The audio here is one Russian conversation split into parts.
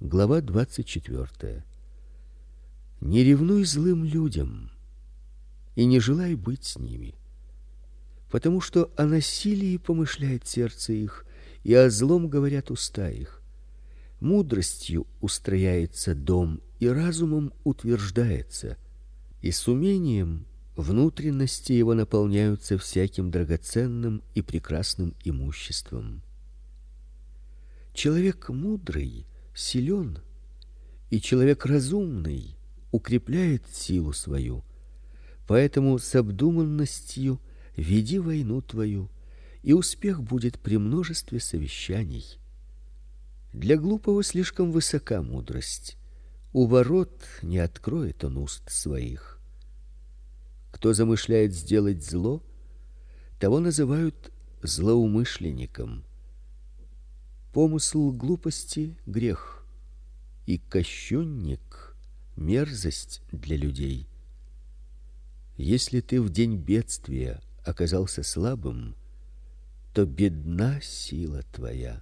Глава 24. Не ревнуй злым людям и не желай быть с ними, потому что о насилии помышляет сердце их, и о злом говорят уста их. Мудростью устрояется дом, и разумом утверждается, и с умением внутренности его наполняются всяким драгоценным и прекрасным имуществом. Человек мудрый силен, и человек разумный укрепляет силу свою. Поэтому с обдуманностью веди войну твою, и успех будет при множестве совещаний. Для глупого слишком высока мудрость. У ворот не откроет он уст своих. Кто замышляет сделать зло, того называют злоумышленником. Помысл глупости грех, и кощунник мерзость для людей. Если ты в день бедствия оказался слабым, то бедна сила твоя.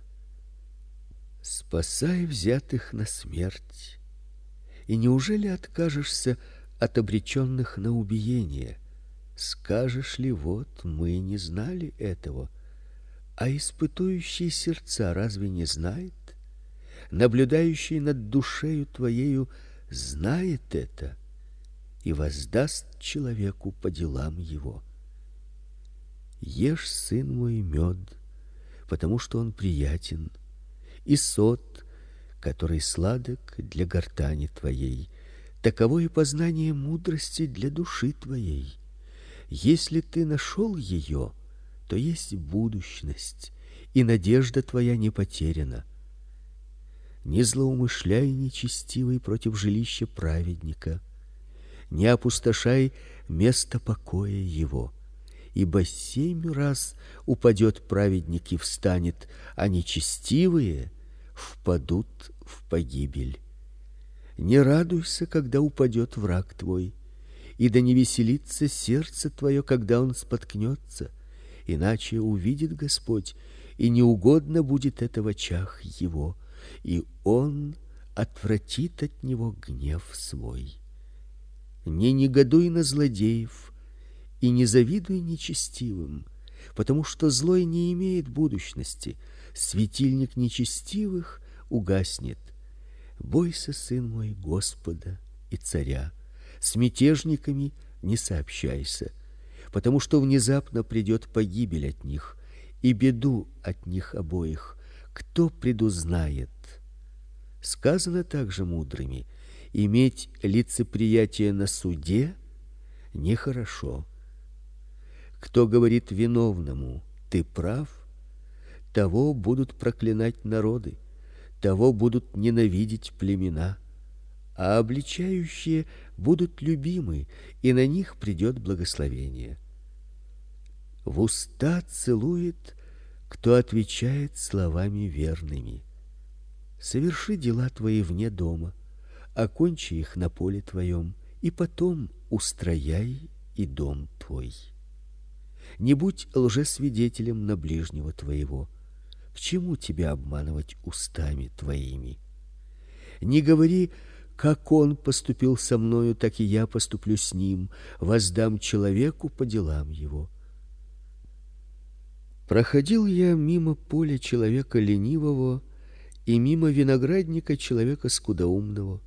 Спасай взятых на смерть. И неужели откажешься от обреченных на убиение? Скажешь ли: вот мы не знали этого? А испытующий сердца разве не знает? Наблюдающий над душею твоею знает это и воздаст человеку по делам его. Ешь, сын мой, мед, потому что он приятен, и сот, который сладок для гортани твоей. Таково и познание мудрости для души твоей. Если ты нашел ее, то есть будущность, и надежда твоя не потеряна. Не злоумышляй нечестивый против жилища праведника, не опустошай место покоя его, ибо семь раз упадет праведник и встанет, а нечестивые впадут в погибель. Не радуйся, когда упадет враг твой, и да не веселится сердце твое, когда он споткнется, иначе увидит Господь, и неугодно будет это в очах его и он отвратит от него гнев свой. Не негодуй на злодеев и не завидуй нечестивым, потому что злой не имеет будущности, светильник нечестивых угаснет. Бойся, сын мой, Господа и царя, с мятежниками не сообщайся, потому что внезапно придет погибель от них и беду от них обоих. Кто предузнает? Сказано также мудрыми: иметь лицеприятие на суде нехорошо. Кто говорит виновному: ты прав, того будут проклинать народы, того будут ненавидеть племена, а обличающие будут любимы, и на них придет благословение. В уста целует, кто отвечает словами верными. Соверши дела твои вне дома, окончи их на поле твоем, и потом устрояй и дом твой. Не будь лжесвидетелем на ближнего твоего. К чему тебя обманывать устами твоими? Не говори, как он поступил со мною, так и я поступлю с ним, воздам человеку по делам его. Проходил я мимо поля человека ленивого, и мимо виноградника человека скудоумного.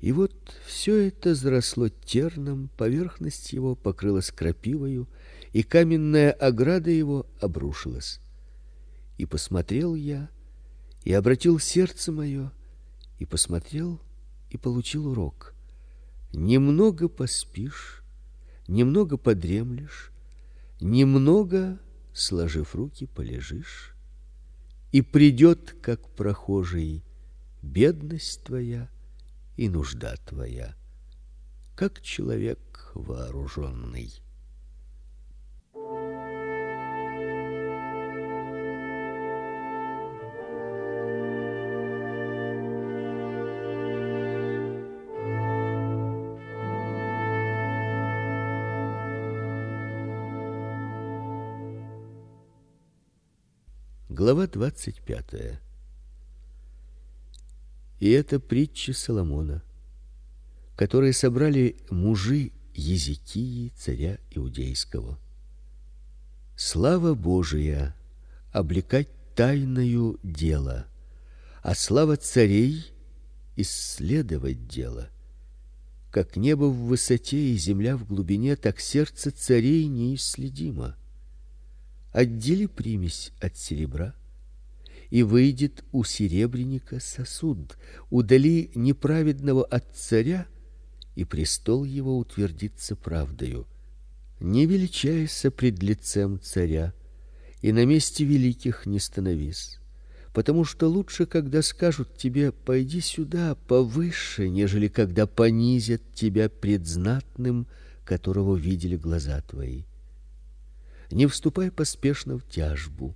И вот все это заросло терном, поверхность его покрылась крапивою, и каменная ограда его обрушилась. И посмотрел я, и обратил сердце мое, и посмотрел, и получил урок. Немного поспишь, немного подремлешь, немного, сложив руки, полежишь и придет, как прохожий, бедность твоя и нужда твоя, как человек вооруженный. Глава 25. И это притча Соломона, которые собрали мужи Езекии, царя иудейского. Слава Божия облекать тайною дело, а слава царей исследовать дело. Как небо в высоте и земля в глубине, так сердце царей неисследимо. Отдели примесь от серебра, и выйдет у серебряника сосуд. Удали неправедного от царя, и престол его утвердится правдою. Не величайся пред лицем царя, и на месте великих не становись потому что лучше, когда скажут тебе: "Пойди сюда повыше", нежели когда понизят тебя пред знатным, которого видели глаза твои. Не вступай поспешно в тяжбу,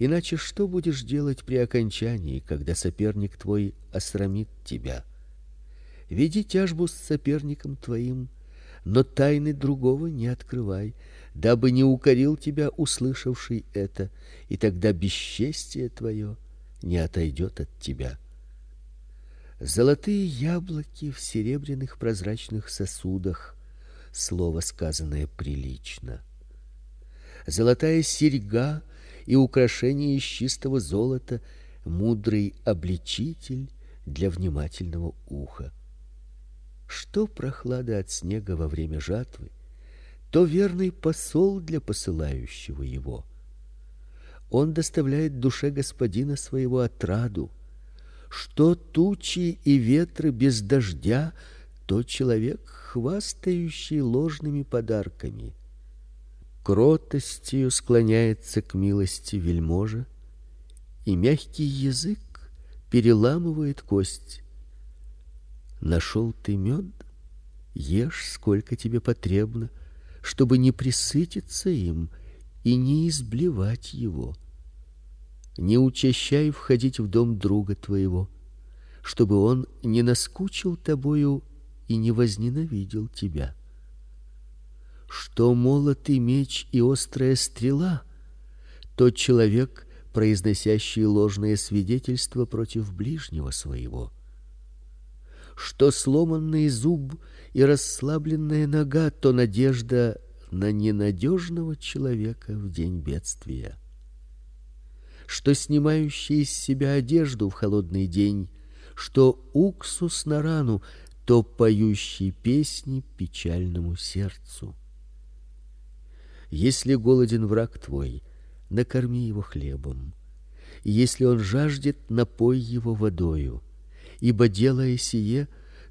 иначе что будешь делать при окончании, когда соперник твой осрамит тебя? Веди тяжбу с соперником твоим, но тайны другого не открывай, дабы не укорил тебя услышавший это, и тогда бесчестие твое не отойдет от тебя. Золотые яблоки в серебряных прозрачных сосудах, слово сказанное прилично. Золотая серьга и украшение из чистого золота, мудрый обличитель для внимательного уха. Что прохлада от снега во время жатвы, то верный посол для посылающего его. Он доставляет душе господина своего отраду. Что тучи и ветры без дождя, то человек, хвастающий ложными подарками. Кротостью склоняется к милости вельможа, и мягкий язык переламывает кость. Нашел ты мед, ешь сколько тебе потребно, чтобы не присытиться им и не изблевать его. Не учащай входить в дом друга твоего, чтобы он не наскучил тобою и не возненавидел тебя. Что молот и меч и острая стрела, тот человек, произносящий ложное свидетельство против ближнего своего. Что сломанный зуб и расслабленная нога, то надежда на ненадежного человека в день бедствия. Что снимающий из себя одежду в холодный день, что уксус на рану, то поющий песни печальному сердцу. Если голоден враг твой, накорми его хлебом. Если он жаждет, напой его водою. Ибо делая сие,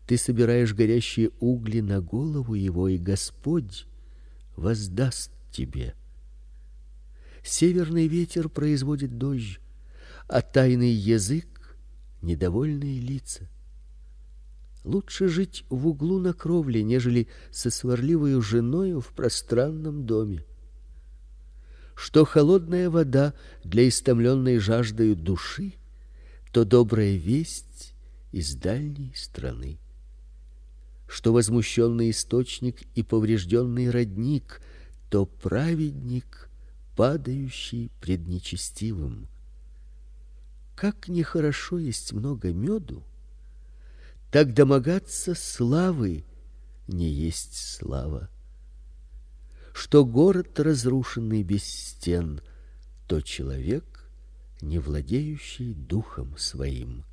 ты собираешь горящие угли на голову его, и Господь воздаст тебе. Северный ветер производит дождь, а тайный язык недовольные лица. Лучше жить в углу на кровле, нежели со сварливой женой в пространном доме. Что холодная вода для истомленной жаждою души, то добрая весть из дальней страны что возмущенный источник и поврежденный родник, то праведник, падающий пред нечестивым. Как нехорошо есть много меду, так домогаться славы не есть слава. Что город разрушенный без стен, то человек, не владеющий духом своим.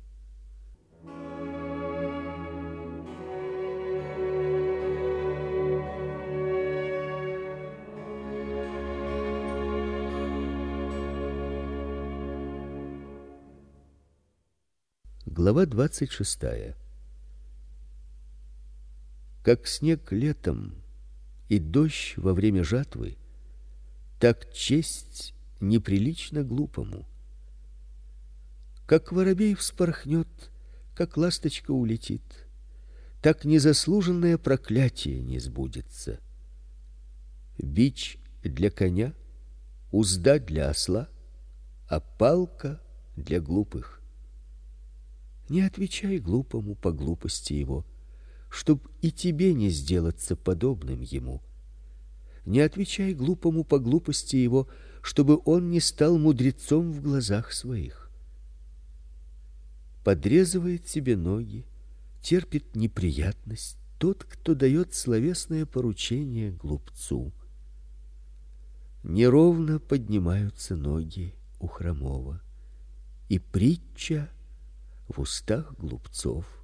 Глава 26. Как снег летом и дождь во время жатвы, так честь неприлично глупому. Как воробей вспорхнет, как ласточка улетит, так незаслуженное проклятие не сбудется. Бич для коня, узда для осла, а палка для глупых. Не отвечай глупому по глупости его, чтоб и тебе не сделаться подобным ему. Не отвечай глупому по глупости его, чтобы он не стал мудрецом в глазах своих. подрезывает себе ноги, терпит неприятность тот, кто дает словесное поручение глупцу. Неровно поднимаются ноги у хромого, и притча в устах глупцов.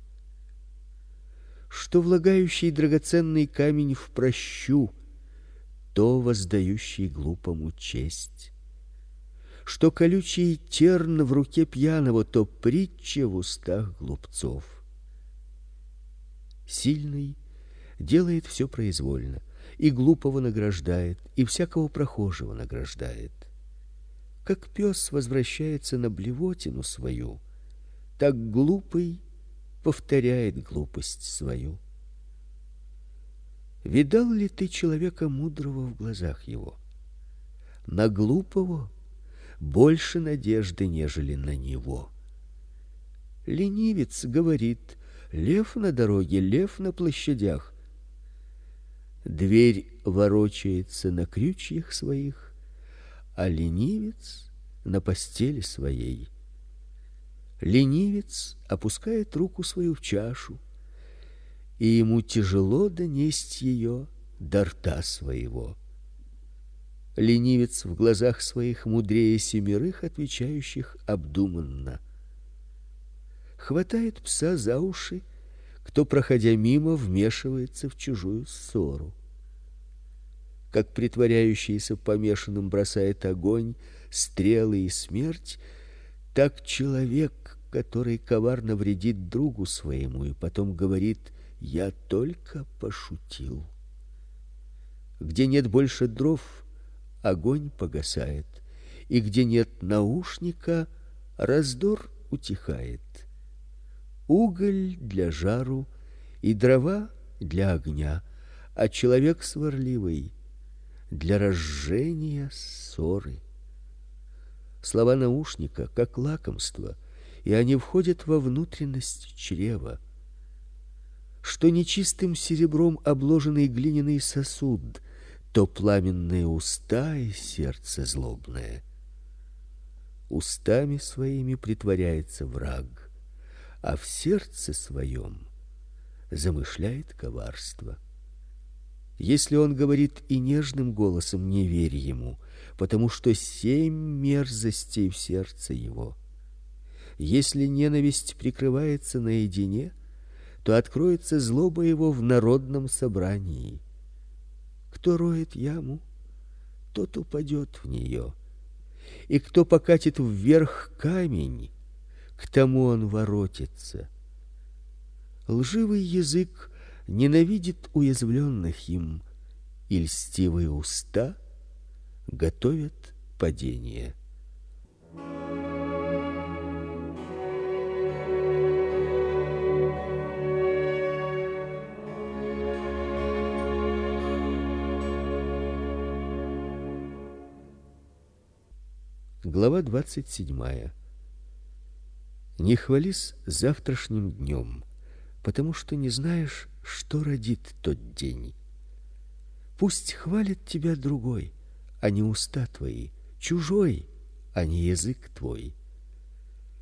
Что влагающий драгоценный камень в прощу, то воздающий глупому честь. Что колючий терн в руке пьяного, то притча в устах глупцов. Сильный делает все произвольно, и глупого награждает, и всякого прохожего награждает. Как пес возвращается на блевотину свою, так глупый повторяет глупость свою. Видал ли ты человека мудрого в глазах его? На глупого больше надежды, нежели на него. Ленивец говорит: лев на дороге, лев на площадях. Дверь ворочается на крючьях своих, а ленивец на постели своей. Ленивец опускает руку свою в чашу, и ему тяжело донести ее до рта своего. Ленивец в глазах своих мудрее семерых, отвечающих обдуманно. Хватает пса за уши, кто проходя мимо вмешивается в чужую ссору. Как притворяющийся помешанным бросает огонь, стрелы и смерть, так человек, который коварно вредит другу своему и потом говорит: "Я только пошутил". Где нет больше дров, огонь погасает, и где нет наушника, раздор утихает. Уголь для жару и дрова для огня, а человек сварливый для разжения ссоры. Слова наушника как лакомство, и они входят во внутренность чрева. Что нечистым серебром обложенный глиняный сосуд, то пламенные уста и сердце злобное. Устами своими притворяется враг, а в сердце своем замышляет коварство. Если он говорит и нежным голосом, не верь ему, потому что семь мерзостей в сердце его. Если ненависть прикрывается наедине, то откроется злоба его в народном собрании. Кто роет яму, тот упадет в нее, и кто покатит вверх камень, к тому он воротится. Лживый язык ненавидит уязвленных им, и льстивые уста готовят падение. Глава двадцать седьмая. Не хвались завтрашним днем, потому что не знаешь, что родит тот день. Пусть хвалит тебя другой, а не уста твои, чужой, а не язык твой.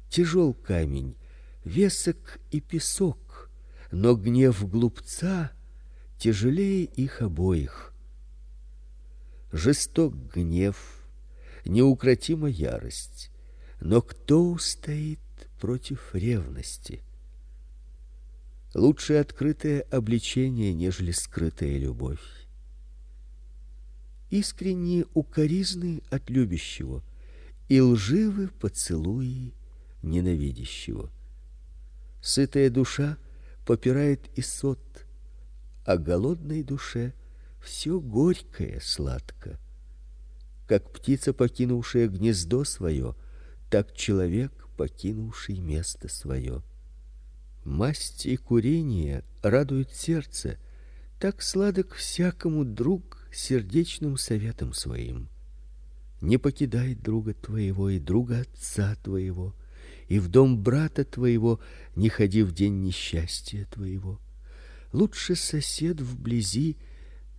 Тяжел камень, весок и песок, но гнев глупца тяжелее их обоих. Жесток гнев, неукротима ярость, но кто устоит против ревности? Лучше открытое обличение, нежели скрытая любовь. Искренние укоризны от любящего и лживы поцелуи ненавидящего. Сытая душа попирает и сот, а голодной душе все горькое сладко. Как птица, покинувшая гнездо свое, так человек, покинувший место свое. Масть и курение радуют сердце, так сладок всякому друг сердечным советом своим. Не покидай друга твоего и друга отца твоего, и в дом брата твоего не ходи в день несчастья твоего. Лучше сосед вблизи,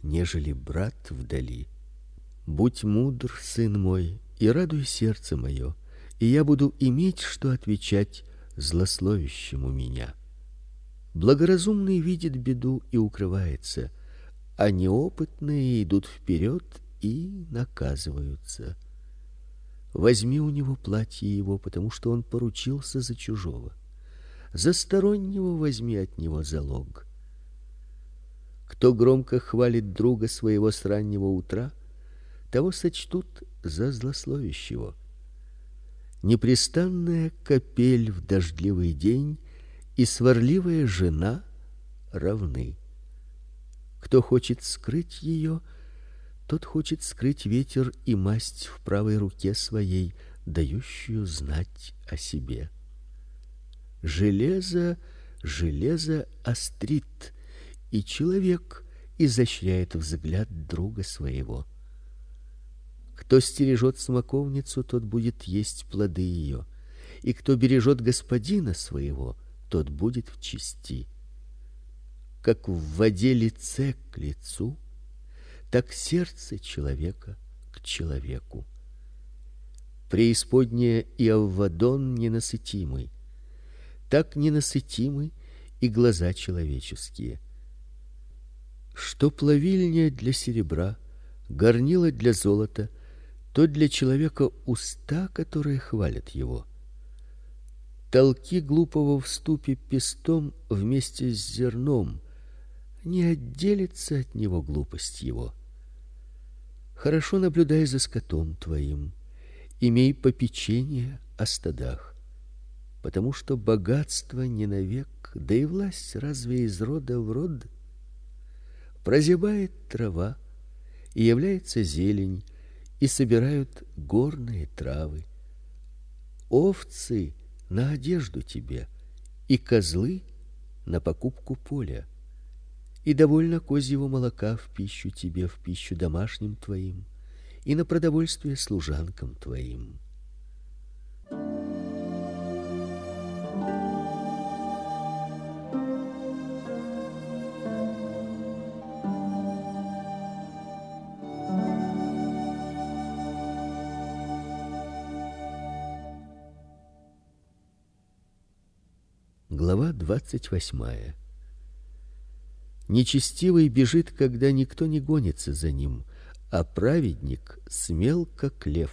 нежели брат вдали. Будь мудр, сын мой, и радуй сердце мое, и я буду иметь что отвечать злословящему меня. Благоразумный видит беду и укрывается, а неопытные идут вперед и наказываются. Возьми у него платье его, потому что он поручился за чужого. За стороннего возьми от него залог. Кто громко хвалит друга своего с раннего утра, того сочтут за злословящего. Непрестанная капель в дождливый день и сварливая жена равны. Кто хочет скрыть ее, тот хочет скрыть ветер и масть в правой руке своей, дающую знать о себе. Железо железо острит, и человек изощряет взгляд друга своего. Кто стережет смоковницу, тот будет есть плоды ее, и кто бережет господина своего, тот будет в чести. Как в воде лице к лицу, так сердце человека к человеку. Преисподняя и Аввадон ненасытимый, так ненасытимы и глаза человеческие. Что плавильня для серебра, горнило для золота, то для человека уста, которые хвалят его. Толки глупого в ступе пестом вместе с зерном, не отделится от него глупость его. Хорошо наблюдай за скотом твоим, имей попечение о стадах, потому что богатство не навек, да и власть разве из рода в род прозябает трава, и является зелень, и собирают горные травы. Овцы на одежду тебе, и козлы на покупку поля и довольно козьего молока в пищу тебе, в пищу домашним твоим, и на продовольствие служанкам твоим. Глава двадцать восьмая. Нечестивый бежит, когда никто не гонится за ним, а праведник смел как лев.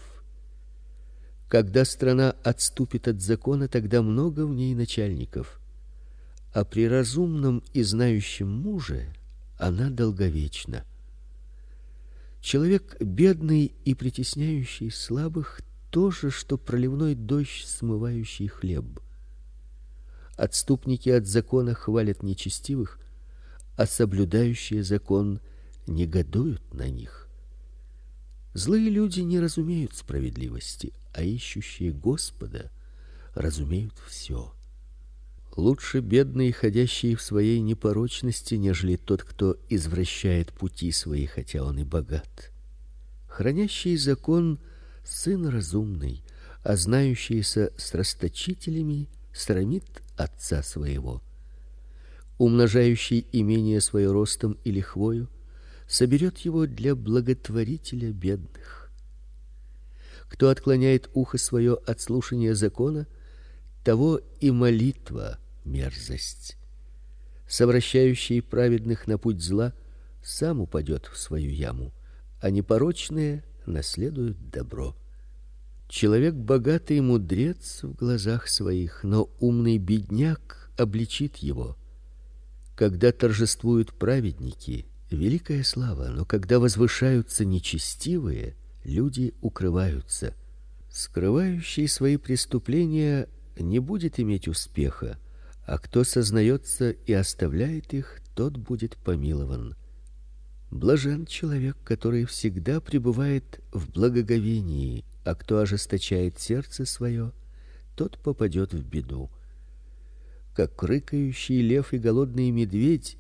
Когда страна отступит от закона, тогда много в ней начальников. А при разумном и знающем муже она долговечна. Человек бедный и притесняющий слабых то же, что проливной дождь, смывающий хлеб. Отступники от закона хвалят нечестивых, а соблюдающие закон негодуют на них. Злые люди не разумеют справедливости, а ищущие Господа разумеют все. Лучше бедный, ходящий в своей непорочности, нежели тот, кто извращает пути свои, хотя он и богат. Хранящий закон сын разумный, а знающийся с расточителями срамит отца своего умножающий имение свое ростом или хвою, соберет его для благотворителя бедных. Кто отклоняет ухо свое от слушания закона, того и молитва мерзость. Совращающий праведных на путь зла сам упадет в свою яму, а непорочные наследуют добро. Человек богатый мудрец в глазах своих, но умный бедняк обличит его. Когда торжествуют праведники, великая слава, но когда возвышаются нечестивые, люди укрываются. Скрывающий свои преступления не будет иметь успеха, а кто сознается и оставляет их, тот будет помилован. Блажен человек, который всегда пребывает в благоговении, а кто ожесточает сердце свое, тот попадет в беду как рыкающий лев и голодный медведь,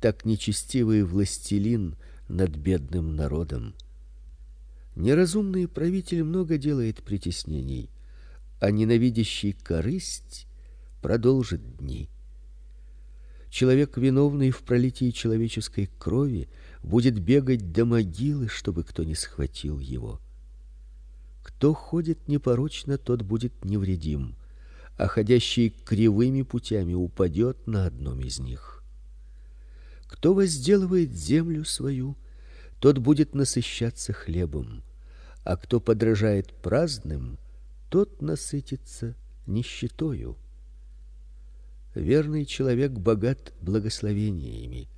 так нечестивый властелин над бедным народом. Неразумный правитель много делает притеснений, а ненавидящий корысть продолжит дни. Человек виновный в пролитии человеческой крови будет бегать до могилы, чтобы кто не схватил его. Кто ходит непорочно, тот будет невредим а ходящий кривыми путями упадет на одном из них. Кто возделывает землю свою, тот будет насыщаться хлебом, а кто подражает праздным, тот насытится нищетою. Верный человек богат благословениями,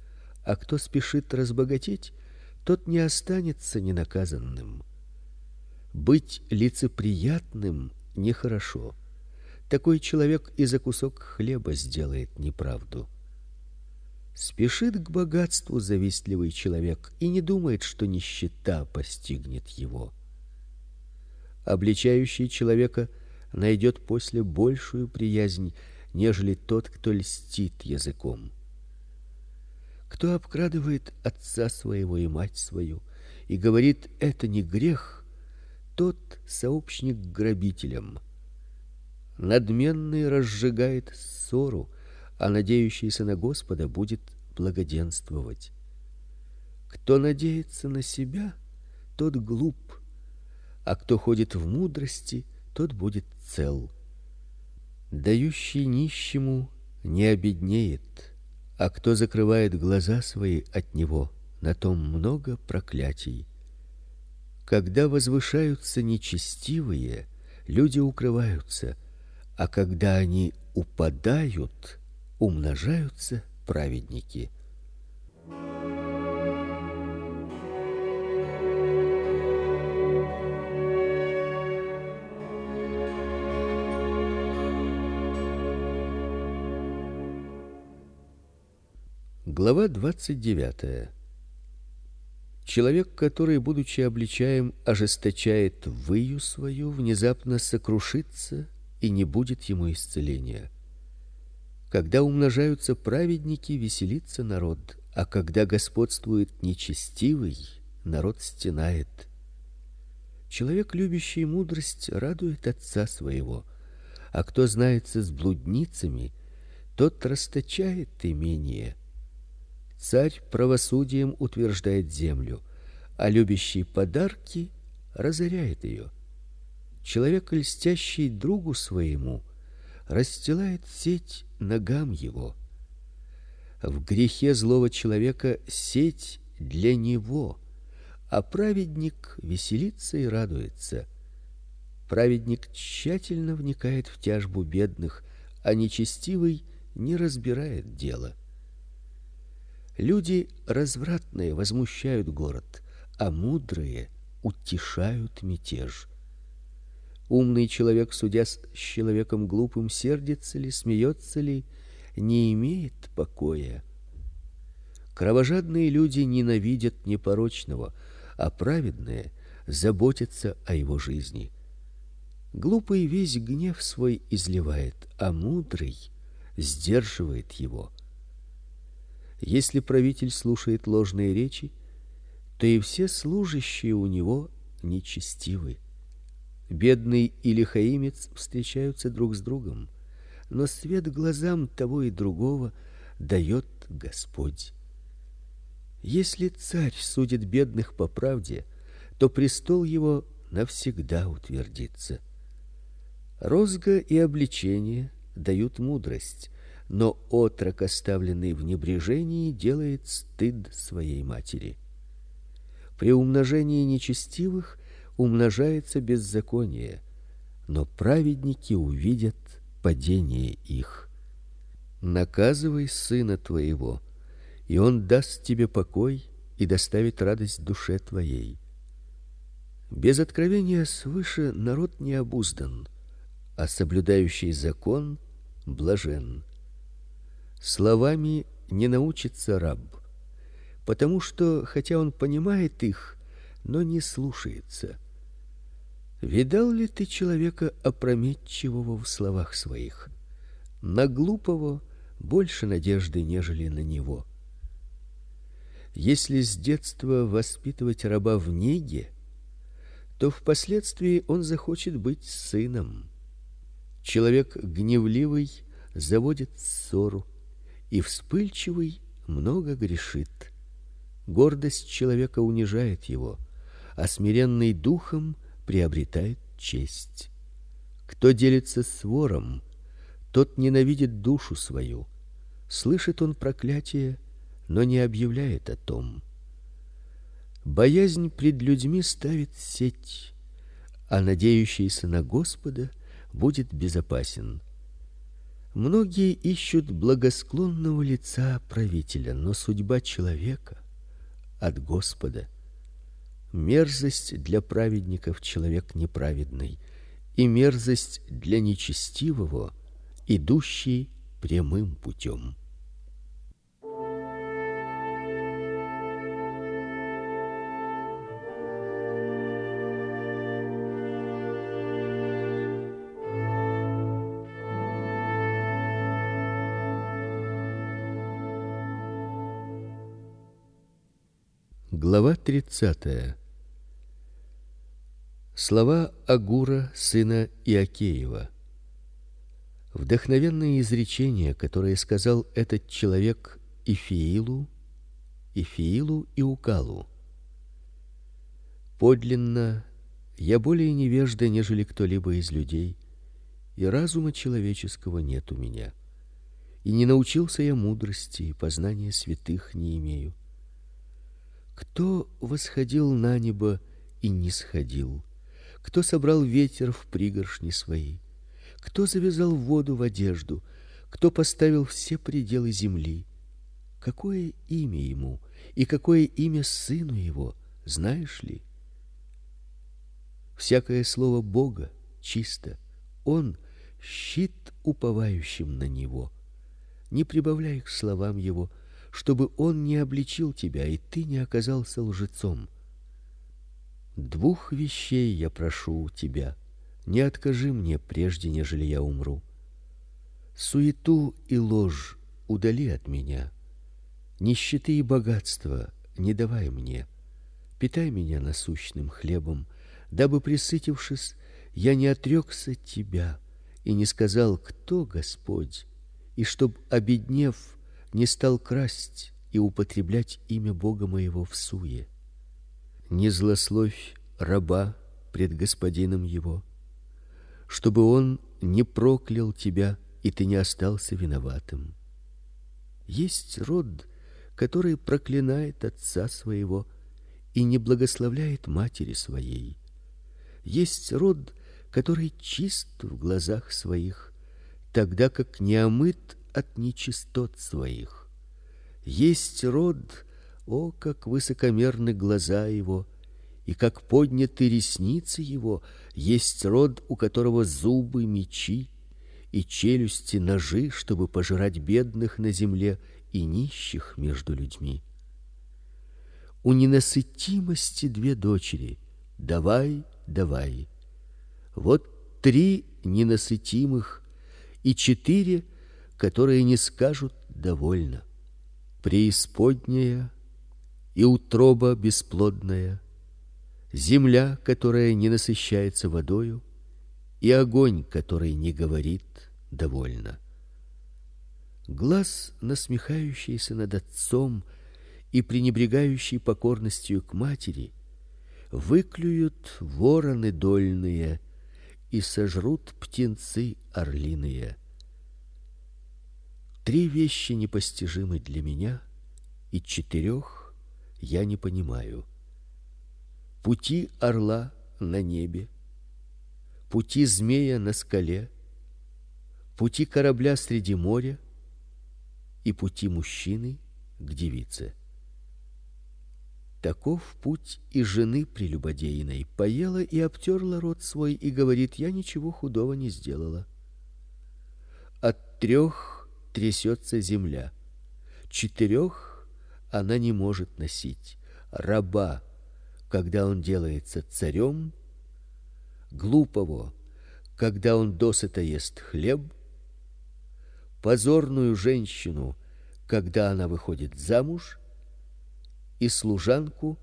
а кто спешит разбогатеть, тот не останется ненаказанным. Быть лицеприятным нехорошо. Такой человек и за кусок хлеба сделает неправду. Спешит к богатству завистливый человек и не думает, что нищета постигнет его. Обличающий человека найдет после большую приязнь, нежели тот, кто льстит языком. Кто обкрадывает отца своего и мать свою и говорит: "Это не грех", тот сообщник грабителям. Надменный разжигает ссору, а надеющийся на Господа будет благоденствовать. Кто надеется на себя, тот глуп, а кто ходит в мудрости, тот будет цел. Дающий нищему не обеднеет, а кто закрывает глаза свои от него, на том много проклятий. Когда возвышаются нечестивые, люди укрываются, а когда они упадают, умножаются праведники. Глава двадцать девятая. Человек, который, будучи обличаем, ожесточает выю свою, внезапно сокрушится и не будет ему исцеления. Когда умножаются праведники, веселится народ, а когда господствует нечестивый, народ стенает. Человек, любящий мудрость, радует отца своего, а кто знается с блудницами, тот расточает имение. Царь правосудием утверждает землю, а любящий подарки разоряет ее. Человек, льстящий другу своему, расстилает сеть ногам его. В грехе злого человека сеть для него, а праведник веселится и радуется. Праведник тщательно вникает в тяжбу бедных, а нечестивый не разбирает дела. Люди развратные возмущают город, а мудрые утешают мятеж. Умный человек, судя с человеком глупым, сердится ли, смеется ли, не имеет покоя. Кровожадные люди ненавидят непорочного, а праведные заботятся о его жизни. Глупый весь гнев свой изливает, а мудрый сдерживает его. Если правитель слушает ложные речи, то и все служащие у него нечестивы. Бедный и лихаимец встречаются друг с другом, но свет глазам того и другого дает Господь. Если царь судит бедных по правде, то престол его навсегда утвердится. Розга и обличение дают мудрость, но отрок, оставленный в небрежении, делает стыд своей матери. При умножении нечестивых умножается беззаконие, но праведники увидят падение их. Наказывай сына твоего, и он даст тебе покой и доставит радость душе твоей. Без откровения свыше народ не обуздан, а соблюдающий закон блажен. Словами не научится раб, потому что хотя он понимает их, но не слушается. Видал ли ты человека опрометчивого в словах своих? На глупого больше надежды, нежели на него. Если с детства воспитывать раба в неге, то впоследствии он захочет быть сыном. Человек гневливый заводит ссору, и вспыльчивый много грешит. Гордость человека унижает его, а смиренный духом приобретает честь. Кто делится с вором, тот ненавидит душу свою. Слышит он проклятие, но не объявляет о том. Боязнь пред людьми ставит сеть, а надеющийся на Господа будет безопасен. Многие ищут благосклонного лица правителя, но судьба человека от Господа. Мерзость для праведников человек неправедный, и мерзость для нечестивого, идущий прямым путем. Глава 30. Слова Агура сына Иакеева. Вдохновенные изречения, которые сказал этот человек Ифиилу, Ифиилу и Укалу. Подлинно я более невежда, нежели кто-либо из людей, и разума человеческого нет у меня. И не научился я мудрости, и познания святых не имею. Кто восходил на небо и не сходил? Кто собрал ветер в пригоршни свои? Кто завязал воду в одежду? Кто поставил все пределы земли? Какое имя ему и какое имя сыну его, знаешь ли? Всякое слово Бога чисто. Он щит уповающим на него. Не прибавляй к словам его чтобы он не обличил тебя, и ты не оказался лжецом. Двух вещей я прошу у тебя: не откажи мне прежде, нежели я умру. Суету и ложь удали от меня. Нищеты и богатства не давай мне. Питай меня насущным хлебом, дабы присытившись, я не отрекся тебя и не сказал: кто Господь, и чтоб обеднев не стал красть и употреблять имя Бога моего в суе. Не злословь раба пред господином его, чтобы он не проклял тебя, и ты не остался виноватым. Есть род, который проклинает отца своего и не благословляет матери своей. Есть род, который чист в глазах своих, тогда как не омыт от нечистот своих. Есть род, о, как высокомерны глаза его, и как подняты ресницы его, есть род, у которого зубы мечи и челюсти ножи, чтобы пожирать бедных на земле и нищих между людьми. У ненасытимости две дочери. Давай, давай. Вот три ненасытимых и четыре которые не скажут довольно. Преисподняя и утроба бесплодная, земля, которая не насыщается водою, и огонь, который не говорит довольно. Глаз, насмехающийся над отцом и пренебрегающий покорностью к матери, выклюют вороны дольные и сожрут птенцы орлиные. Три вещи непостижимы для меня, и четырех я не понимаю. Пути орла на небе, пути змея на скале, пути корабля среди моря и пути мужчины к девице. Таков путь и жены прелюбодейной. Поела и обтерла рот свой и говорит: "Я ничего худого не сделала". От трех трясется земля. Четырех она не может носить. Раба, когда он делается царем, глупого, когда он досыта ест хлеб, позорную женщину, когда она выходит замуж, и служанку,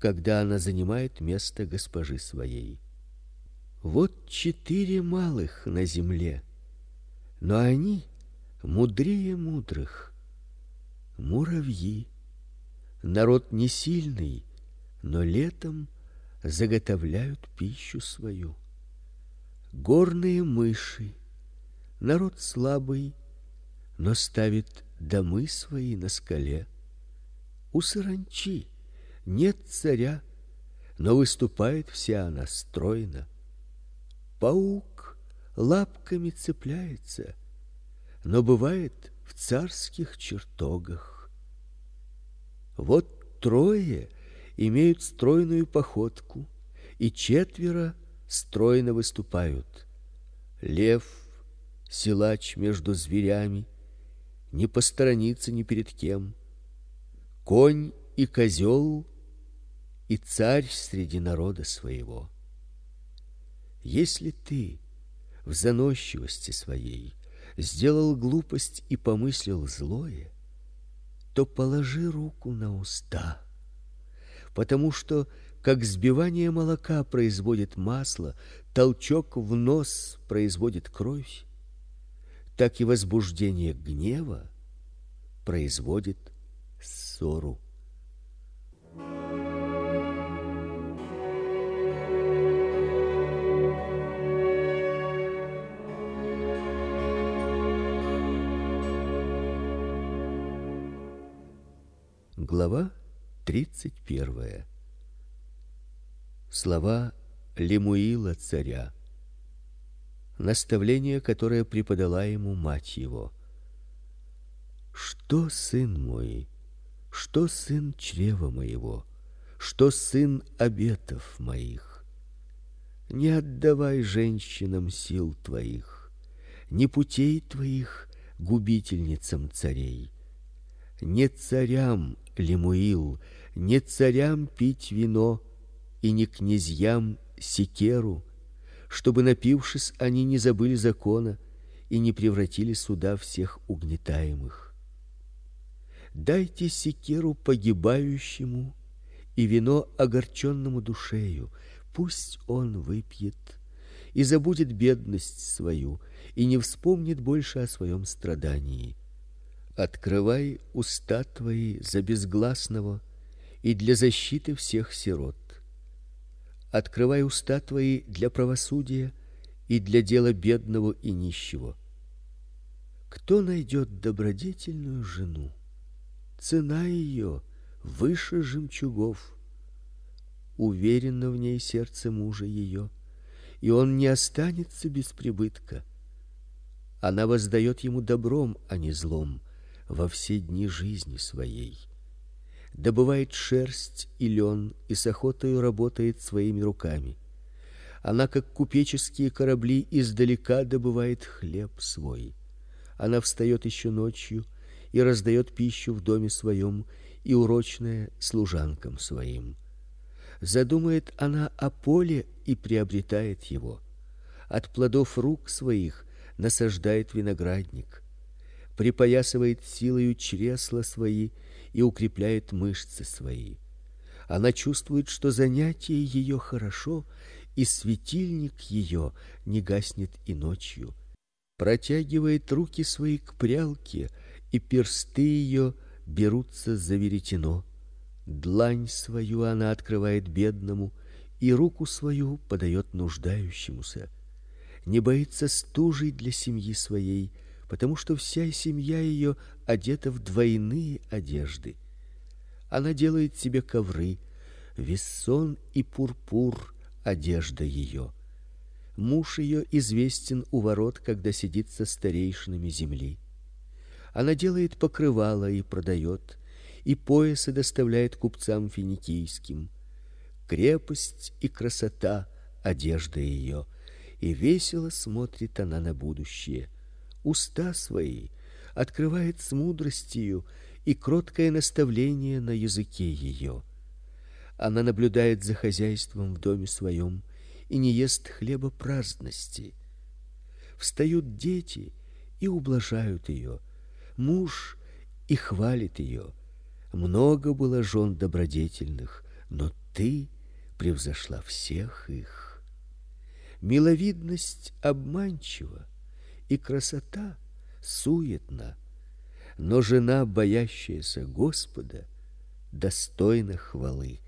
когда она занимает место госпожи своей. Вот четыре малых на земле. Но они мудрее мудрых. Муравьи народ не сильный, но летом заготовляют пищу свою. Горные мыши Народ слабый, но ставит домы свои на скале. У саранчи нет царя, но выступает вся она стройно. Паук лапками цепляется, но бывает в царских чертогах. Вот трое имеют стройную походку, и четверо стройно выступают. Лев, силач между зверями, не посторонится ни перед кем. Конь и козел и царь среди народа своего. Если ты в заносчивости своей сделал глупость и помыслил злое, то положи руку на уста, потому что как сбивание молока производит масло, толчок в нос производит кровь, так и возбуждение гнева производит ссору. Глава тридцать первая. Слова Лемуила царя. Наставление, которое преподала ему мать его. Что, сын мой, что сын чрева моего, что сын обетов моих? Не отдавай женщинам сил твоих, не путей твоих губительницам царей. Не царям, Лемуил, не царям пить вино, и не князьям секеру, чтобы напившись они не забыли закона и не превратили суда всех угнетаемых. Дайте секеру погибающему и вино огорченному душею, пусть он выпьет и забудет бедность свою и не вспомнит больше о своем страдании. Открывай уста твои за безгласного и для защиты всех сирот открывай уста твои для правосудия и для дела бедного и нищего. Кто найдет добродетельную жену, цена ее выше жемчугов. Уверенно в ней сердце мужа ее, и он не останется без прибытка. Она воздает ему добром, а не злом во все дни жизни своей добывает шерсть и лен и с охотой работает своими руками. Она, как купеческие корабли, издалека добывает хлеб свой. Она встает еще ночью и раздает пищу в доме своем и урочное служанкам своим. Задумает она о поле и приобретает его. От плодов рук своих насаждает виноградник. Припоясывает силою чресла свои и укрепляет мышцы свои. Она чувствует, что занятие ее хорошо, и светильник ее не гаснет и ночью. Протягивает руки свои к прялке, и персты ее берутся за веретено. Длань свою она открывает бедному, и руку свою подает нуждающемуся. Не боится стужи для семьи своей, потому что вся семья ее одета в двойные одежды. Она делает себе ковры, вессон и пурпур одежда ее. Муж ее известен у ворот, когда сидит со старейшинами земли. Она делает покрывала и продает, и поясы доставляет купцам финикийским. Крепость и красота одежда ее, и весело смотрит она на будущее уста свои открывает с мудростью и кроткое наставление на языке ее. Она наблюдает за хозяйством в доме своем и не ест хлеба праздности. Встают дети и ублажают ее, муж и хвалит ее. Много было жен добродетельных, но ты превзошла всех их. Миловидность обманчива, и красота суетна, но жена, боящаяся Господа, достойна хвалы.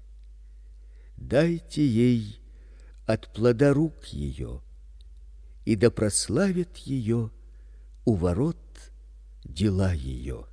Дайте ей от плода рук ее, и да прославит ее у ворот дела ее.